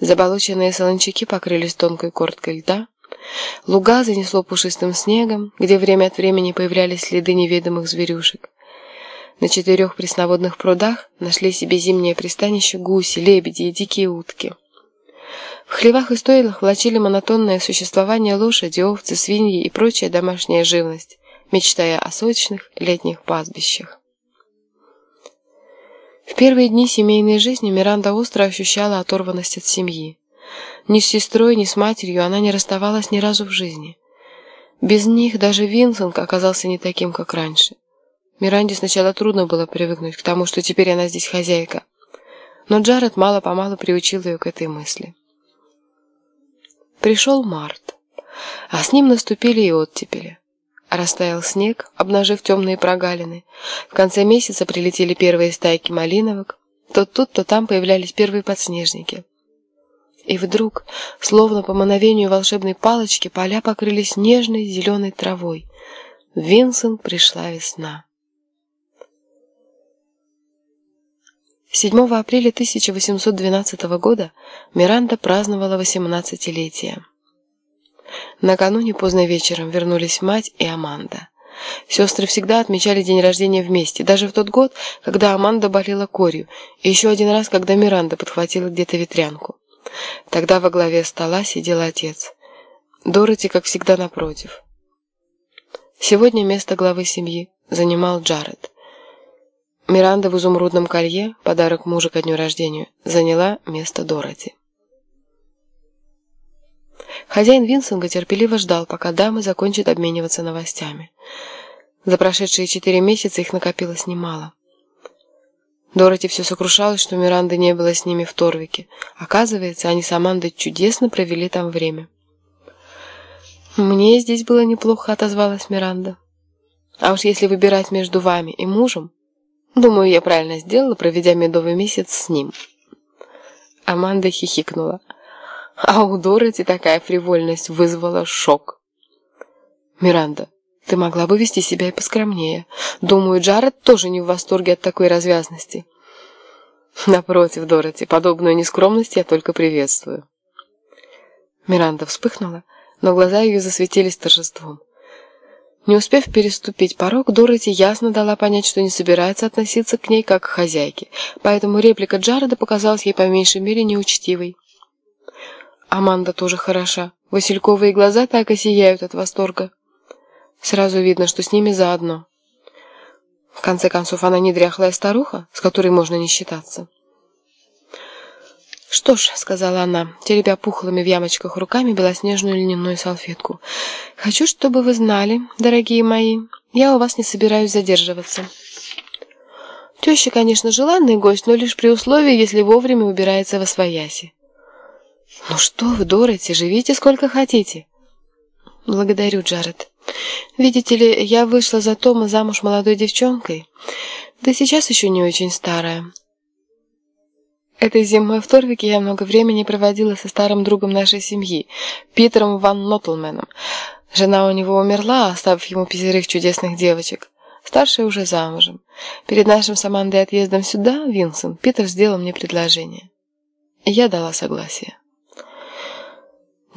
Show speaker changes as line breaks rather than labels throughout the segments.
Заболоченные солончаки покрылись тонкой корткой льда. Луга занесло пушистым снегом, где время от времени появлялись следы неведомых зверюшек. На четырех пресноводных прудах нашли себе зимнее пристанище гуси, лебеди и дикие утки. В хлевах и стойлах влачили монотонное существование лошади, овцы, свиньи и прочая домашняя живность, мечтая о сочных летних пастбищах. В первые дни семейной жизни Миранда остро ощущала оторванность от семьи. Ни с сестрой, ни с матерью она не расставалась ни разу в жизни. Без них даже Винсент оказался не таким, как раньше. Миранде сначала трудно было привыкнуть к тому, что теперь она здесь хозяйка. Но Джаред мало-помалу приучил ее к этой мысли. Пришел март, а с ним наступили и оттепели. Растаял снег, обнажив темные прогалины. В конце месяца прилетели первые стайки малиновок. То тут, то там появлялись первые подснежники. И вдруг, словно по мановению волшебной палочки, поля покрылись нежной зеленой травой. Винсент пришла весна. 7 апреля 1812 года Миранда праздновала 18-летие. Накануне поздно вечером вернулись мать и Аманда. Сестры всегда отмечали день рождения вместе, даже в тот год, когда Аманда болела корью, и еще один раз, когда Миранда подхватила где-то ветрянку. Тогда во главе стола сидел отец. Дороти, как всегда, напротив. Сегодня место главы семьи занимал Джаред. Миранда в изумрудном колье, подарок мужа ко дню рождения, заняла место Дороти. Хозяин Винсинга терпеливо ждал, пока дамы закончат обмениваться новостями. За прошедшие четыре месяца их накопилось немало. Дороти все сокрушалась, что Миранды не было с ними в Торвике. Оказывается, они с Амандой чудесно провели там время. «Мне здесь было неплохо», — отозвалась Миранда. «А уж если выбирать между вами и мужем, Думаю, я правильно сделала, проведя медовый месяц с ним. Аманда хихикнула. А у Дороти такая фривольность вызвала шок. Миранда, ты могла бы вести себя и поскромнее. Думаю, Джаред тоже не в восторге от такой развязности. Напротив, Дороти, подобную нескромность я только приветствую. Миранда вспыхнула, но глаза ее засветились торжеством. Не успев переступить порог, Дороти ясно дала понять, что не собирается относиться к ней как к хозяйке, поэтому реплика Джареда показалась ей по меньшей мере неучтивой. Аманда тоже хороша. Васильковые глаза так и сияют от восторга. Сразу видно, что с ними заодно. В конце концов, она не дряхлая старуха, с которой можно не считаться. «Что ж», — сказала она, теребя пухлыми в ямочках руками белоснежную льняную салфетку, «хочу, чтобы вы знали, дорогие мои, я у вас не собираюсь задерживаться». Теща, конечно, желанный гость, но лишь при условии, если вовремя убирается во свояси. «Ну что вы, Дороти, живите сколько хотите». «Благодарю, Джаред. Видите ли, я вышла за Тома замуж молодой девчонкой, да сейчас еще не очень старая». Этой зимой в Торвике я много времени проводила со старым другом нашей семьи, Питером Ван Нотлменом. Жена у него умерла, оставив ему пятерых чудесных девочек. Старшая уже замужем. Перед нашим с Амандой отъездом сюда, Винсент, Питер сделал мне предложение. Я дала согласие.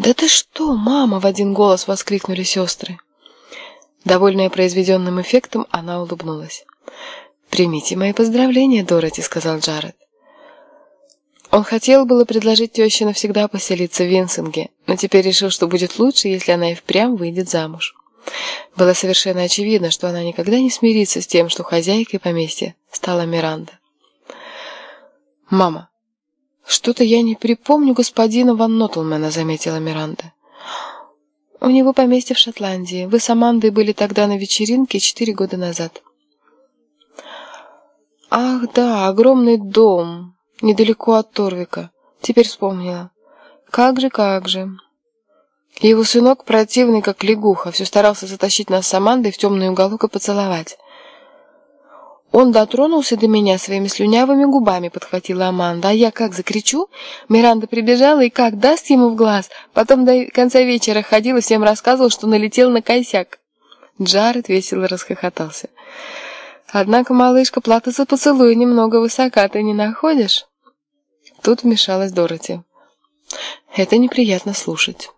«Да ты что, мама!» — в один голос воскликнули сестры. Довольная произведенным эффектом, она улыбнулась. «Примите мои поздравления, Дороти», — сказал Джаред. Он хотел было предложить теще навсегда поселиться в Винсинге, но теперь решил, что будет лучше, если она и впрямь выйдет замуж. Было совершенно очевидно, что она никогда не смирится с тем, что хозяйкой поместья стала Миранда. «Мама, что-то я не припомню господина Ван Нотлмена», — заметила Миранда. «У него поместье в Шотландии. Вы с Амандой были тогда на вечеринке четыре года назад». «Ах, да, огромный дом недалеко от Торвика. Теперь вспомнила. Как же, как же. Его сынок, противный как лягуха, все старался затащить нас с Амандой в темный уголок и поцеловать. Он дотронулся до меня своими слюнявыми губами, подхватила Аманда. А я как закричу? Миранда прибежала и как даст ему в глаз. Потом до конца вечера ходил и всем рассказывал, что налетел на косяк. Джаред весело расхохотался. Однако, малышка, плата за поцелуй немного высока, ты не находишь? Тут вмешалась Дороти. Это неприятно слушать.